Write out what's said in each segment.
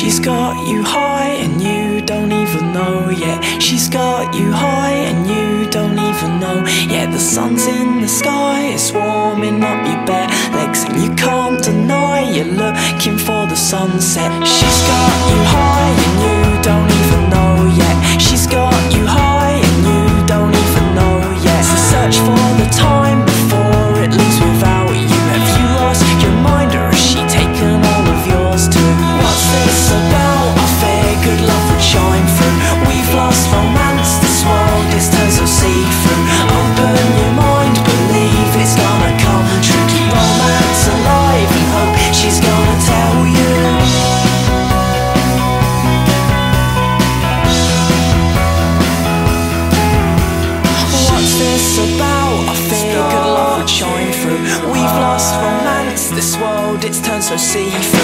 She's got you high and you don't even know yet. She's got you high and you don't even know yet. The sun's in the sky, it's warming up your bare legs, and you can't deny you're looking for the sunset. She's got this world, it's turned so see-through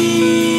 ti.